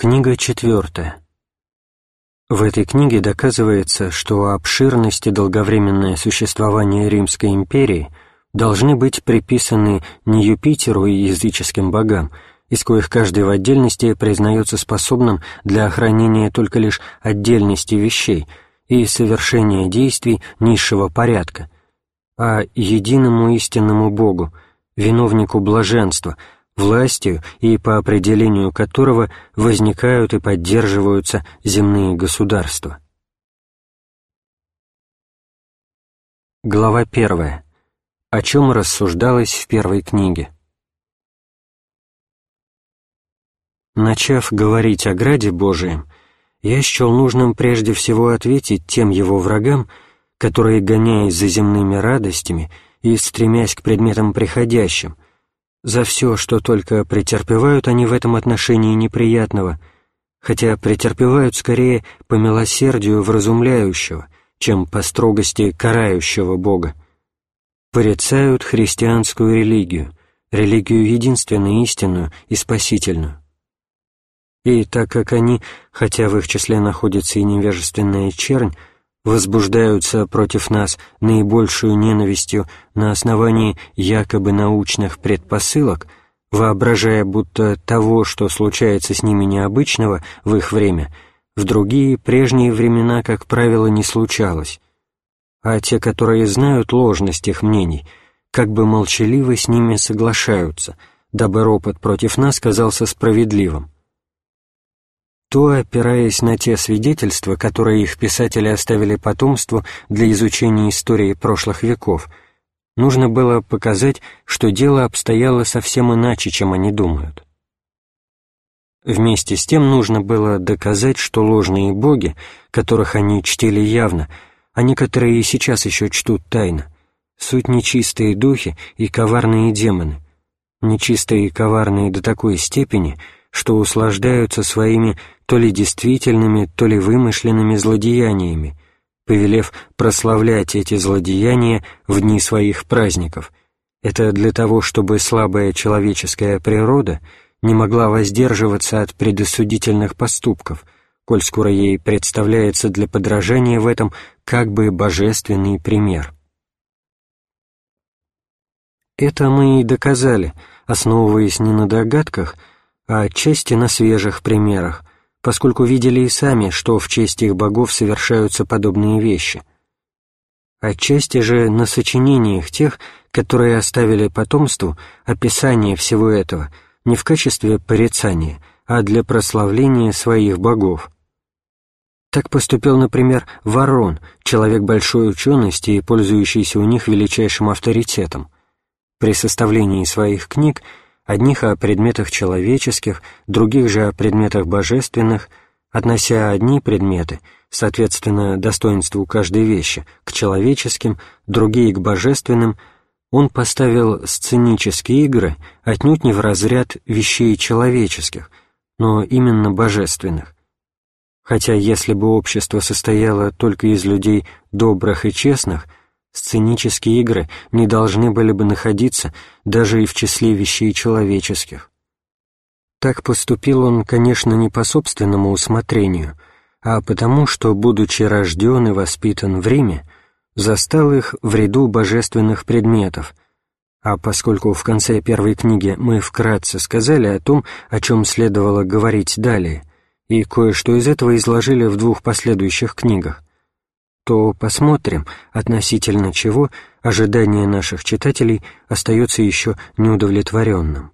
Книга четвертая. В этой книге доказывается, что обширность и долговременное существование Римской империи должны быть приписаны не Юпитеру и языческим богам, из коих каждый в отдельности признается способным для охранения только лишь отдельности вещей и совершения действий низшего порядка, а единому истинному Богу, виновнику блаженства – властью и по определению которого возникают и поддерживаются земные государства. Глава первая. О чем рассуждалось в первой книге. Начав говорить о граде Божием, я счел нужным прежде всего ответить тем его врагам, которые, гоняясь за земными радостями и стремясь к предметам приходящим, за все, что только претерпевают они в этом отношении неприятного, хотя претерпевают скорее по милосердию вразумляющего, чем по строгости карающего Бога. Порицают христианскую религию, религию единственную, истинную и спасительную. И так как они, хотя в их числе находится и невежественная чернь, возбуждаются против нас наибольшую ненавистью на основании якобы научных предпосылок, воображая, будто того, что случается с ними необычного в их время, в другие прежние времена, как правило, не случалось, а те, которые знают ложность их мнений, как бы молчаливо с ними соглашаются, дабы ропот против нас казался справедливым то, опираясь на те свидетельства, которые их писатели оставили потомству для изучения истории прошлых веков, нужно было показать, что дело обстояло совсем иначе, чем они думают. Вместе с тем нужно было доказать, что ложные боги, которых они чтили явно, а некоторые и сейчас еще чтут тайно, суть нечистые духи и коварные демоны, нечистые и коварные до такой степени — что услаждаются своими то ли действительными, то ли вымышленными злодеяниями, повелев прославлять эти злодеяния в дни своих праздников. Это для того, чтобы слабая человеческая природа не могла воздерживаться от предосудительных поступков, коль скоро ей представляется для подражания в этом как бы божественный пример. Это мы и доказали, основываясь не на догадках, а отчасти на свежих примерах, поскольку видели и сами, что в честь их богов совершаются подобные вещи. Отчасти же на сочинениях тех, которые оставили потомству описание всего этого не в качестве порицания, а для прославления своих богов. Так поступил, например, Ворон, человек большой учености и пользующийся у них величайшим авторитетом. При составлении своих книг одних о предметах человеческих, других же о предметах божественных, относя одни предметы, соответственно, достоинству каждой вещи, к человеческим, другие к божественным, он поставил сценические игры отнюдь не в разряд вещей человеческих, но именно божественных. Хотя если бы общество состояло только из людей добрых и честных – Сценические игры не должны были бы находиться даже и в числе вещей человеческих. Так поступил он, конечно, не по собственному усмотрению, а потому, что, будучи рожден и воспитан в Риме, застал их в ряду божественных предметов, а поскольку в конце первой книги мы вкратце сказали о том, о чем следовало говорить далее, и кое-что из этого изложили в двух последующих книгах, то посмотрим, относительно чего ожидание наших читателей остается еще неудовлетворенным.